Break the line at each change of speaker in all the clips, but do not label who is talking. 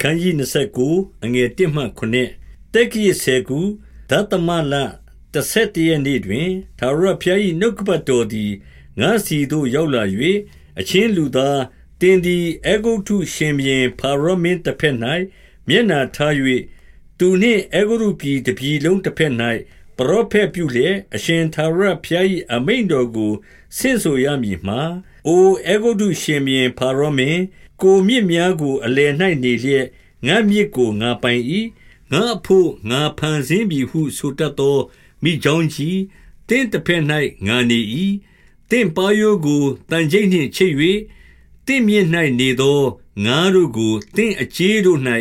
ခန်းကြီး29အငယ်1မှ9တက်ကြီးဆေကူဒသမလတစ်ဆက်တည်းနေ့တွင်သာရဖျား၏နှုတ်ကပတ်တော်သည်ငါစီသို့ရောက်လာ၍အချင်းလူသားတင်းသည်အေဂုတ်ထုရှင်ဘင်ဖာရောမင်းတစ်ဖက်၌မျက်နာထား၍သူနှင့်အေဂုရုပြည်တပြည်လုံးတစ်ဖက်၌ပရောဖက်ပြုလျက်အရှင်သာရဖျား၏အမိန်တော်ကိုဆင့်ဆိုရမည်မှာ အိုအေဂုတုရှင်ဘင်ဖာရောမင်း ကိုမြစ်များကို အလယ်၌နေလျက် ငါမြစ်ကို ငါပိုင်၏ငါအဖို့ ငါဖန်ဆင်းပြီဟု ဆိုတတ်သော မိချောင်းကြီးတင်းတစ်ဖက်၌ငါနေ၏တင်းပါယိုကိုတန်ကျိတ်နှင့်ချိတ်၍တင်းမြင့်၌နေသော ငါတို့ကိုတင်းအကျေးတို့၌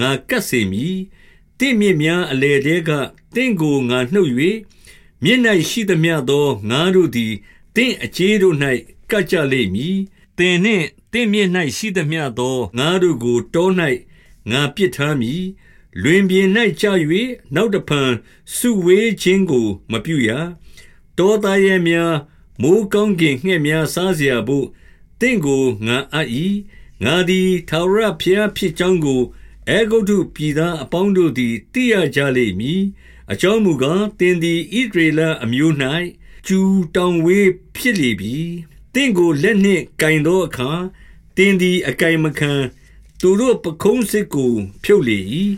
ငါကတ်စေမည်တင့်မြင့်များအလေတဲကတင့်ကို ငါနှုတ်၍မျက်၌ရှိသမျှသော ငါတို့သည်တင့်အကျေးတို့၌ ကတ်ကြလိမ့်မည်တင်နှင့်တင့်မြင့်၌ရှိသမျှသောငါတို့ကိုတော၌ငါပစ်ထားမည်လွင်ပြင်၌ကြာ၍နောက်တဖန်စုဝေးခြင်းကို မပြုရတောသားရဲ့များမိုးကောင်းကင်ငှက်များစားเสียဖို့တင့်ကိုငါအပ်၏ငါသည်ထာဝရဘုရားဖြစ်ကြောင်းကိုအဲဂုတ်ထုပြည်သားအပေါင်းတို့သည်သိရကြလိမ့်မည်အကြောင်းမူကားတင်သည်ဣဒရေလအမျိုး၌ကျူတောင်ဝေးဖြစ်လေပြီ တင့်ကိုလက်နှင့်ကင်သောအခါတင်သည်အကင်မခံသူတို့ပခုံးစစ်ကို ဖြုတ်လေ၏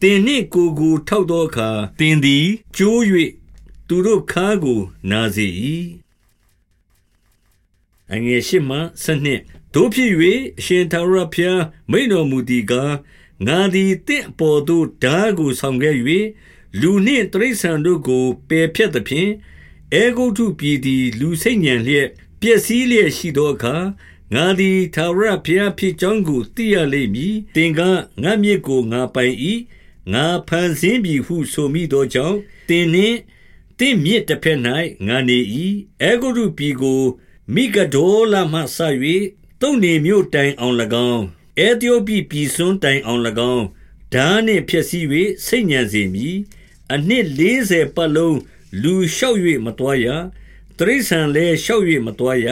တင်နှင့်ကိုကိုထောက်သောအခါတင်သည်ကျိုး၍သူတို့ခါကိုနာစေ၏အငယ်ရှိမှစနစ်တို့ဖြစ်၍အရှင်သာရဖျားမိန်တော်မူသည်ကားငါသည်တင့်အပေါ်သို့ဓာကိုဆောင်ခဲ့၍လူနှင့်တိရစ္ဆာန်တို့ကိုပယ်ဖြတ်သဖြင့်အေဂုတ်ထုပြည်သည်လူစိတ်ညံလျက် ပျက်စီးလျက်ရှိသောအခါငါသည်သာရဘုရားဖြစ်ကြောင်းကိုသိရလိမ့်မည်တင်ကငါမြစ်ကိုငါပိုင်၏ငါဖန်ဆင်းပြီဟုဆိုမိသောကြောင့်တင်နှင့်တင့်မြစ်တစ်ဖက်၌ငါနေ၏အေဂုတ်ထုပြည်ကိုမိဂဒေါလမှဆ၍တုန်နေမြို့တိုင်အောင်၎င်းအဲသီယိုပိပြည်စွန်းတိုင်အောင်၎င်းဓာနှင့်ဖျက်ဆီး၍စိတ်ညံစေမည်အနှစ်40ပတ်လုံးလူလျှောက်၍မတော်ရ တရိษံလည်းလျှောက်၍မတော်ရ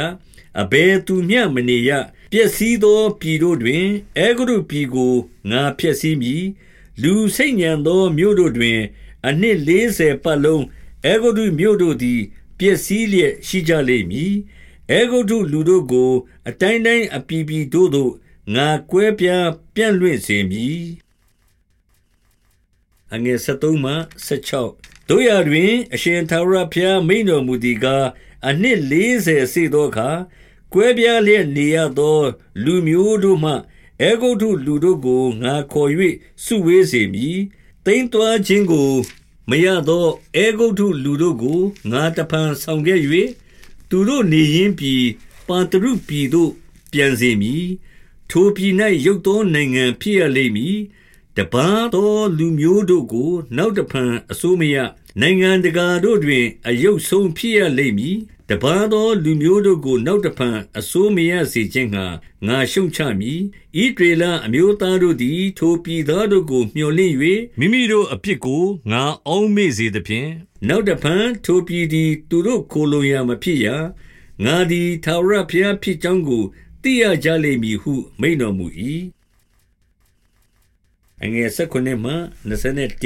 အဘယ်သူမျှမနေရပျက်စီးသောပြည်တို့တွင်အေဂရုပြည်ကိုငါဖျက်ဆီးမည်လူစိတ်ညံသောမြို့တို့တွင် အနှစ်40ပတ်လုံးအေဂရုမြို့တို့သည်ပျက်စီးလျက်ရှိကြလိမ့်မည်အေဂုတုလူတို့ကို အတိုင်းတိုင်းအပြည်ပြည်တို့သို့ငါကွဲပြားပြန့်လွင့်စေမည်အငယ်73မှ76 တို့ရတွင် အရှင်သာရဘုရားမိန်တော်မူသည်ကားအနှစ်40စေသောအခါကွဲပြားလျက်နေရသော လူမျိုးတို့မှအေဂုတ်ထုလူတို့ကိုငါခေါ်၍စုဝေးစေမည်တိမ်တွားခြင်းကို မရသောအေဂုတ်ထုလူတို့ကိုငါတဖန်ဆောင်ခဲ့၍သူတို့နေရင်းပြည်ပန်တရုပြည်သို့ပြန်စေမည်ထိုပြည်၌ရုပ်သောနိုင်ငံဖြစ်ရလိမ့်မည် တပန်းသောလူမျိုးတို့ကို နောက်တဖန်အစိုးမရနိုင်ငံတကာတို့တွင် အယုတ်ဆုံးဖြစ်ရလိမ့်မည်တပန်းသောလူမျိုးတို့ကို နောက်တဖန်အစိုးမရစေခြင်းငှာငါရှုံချမည်ဤဒေလအမျိုးသားတို့သည် ထိုပြည်သားတို့ကိုမျှော်လင့်၍မိမိတို့အပြစ်ကိုငါအောင်းမေ့စေသဖြင့်နောက်တဖန်ထိုပြည်သည် သူတို့ကိုလိုရာမဖြစ်ရငါသည်ထာဝရဘုရားဖြစ်ကြောင်းကိုသိရကြလိမ့်မည်ဟုမိန်တော်မူ၏ အငယ်၁၉မှ21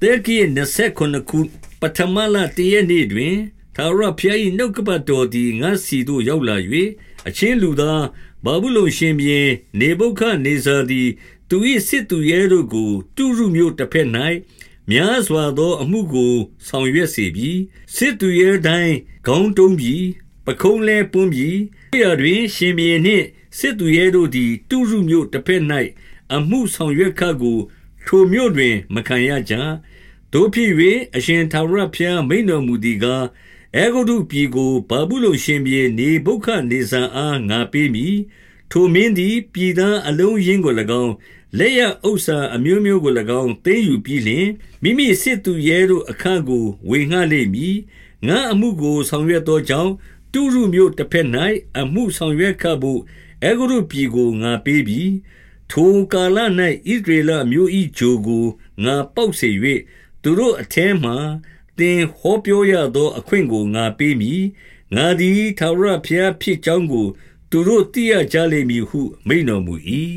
တေကိ29ခုပထမလတည့်ရနေ့တွင်သာရဖျား၏နှုတ်ကပတ်တော်သည်ငါစီသို့ရောက်လာ၍အချင်းလူသားဘာဘူးလုံရှင်ပြေနေဘုခနေဇာသည်သူ၏စစ်သူရဲတို့ကိုတူရုမျိုးတစ်ဖက်၌များစွာသောအမှုကိုဆောင်ရွက်စေပြီးစစ်သူရဲတိုင်းခေါင်းတုံးပြီးပခုံးလဲပွန်းပြီးရတွင် ရှင်ပြေနှင့်စစ်သူရဲတို့သည်တူရုမျိုးတစ်ဖက်၌ အမှုဆောင်ရွက်ခကို ထိုမြို့တွင် မခံရကြတို့ဖြစ်၍အရှင်သာရဘုရားမိန်တော်မူသည်ကားအဲဂုတ္တုပြည်ကိုဘာဘူးလုံရှင်ပြေနေဘုခနေဇာအားငါပေးမည်ထိုမင်းသည်ပြည်သားအလုံးရင်းကို၎င်းလက်ရဥစ္စာအမျိုးမျိုးကို၎င်းသိမ်းယူပြီးလျှင်မိမိစစ်သူရဲတို့အခန့်ကိုဝေငှလိမ့်မည်ငါအမှုကိုဆောင်ရွက်သောကြောင့်တုရုမျိုးတစ်ဖက်၌အမှုဆောင်ရွက်ခဖို့အေဂရုပြည်ကိုငါပေးပြီး ထိုကာလ၌ဣသရေလမျိုး၏ဂျိုကိုငါပေါက်စေ၍သူတို့အထဲမှသင်ဟောပြောရသောအခွင့်ကိုငါပေးမည်ငါသည်ထာဝရဘုရားဖြစ်ကြောင်းကို သူတို့သိရကြလိမ့်မည်ဟုမိန်တော်မူ၏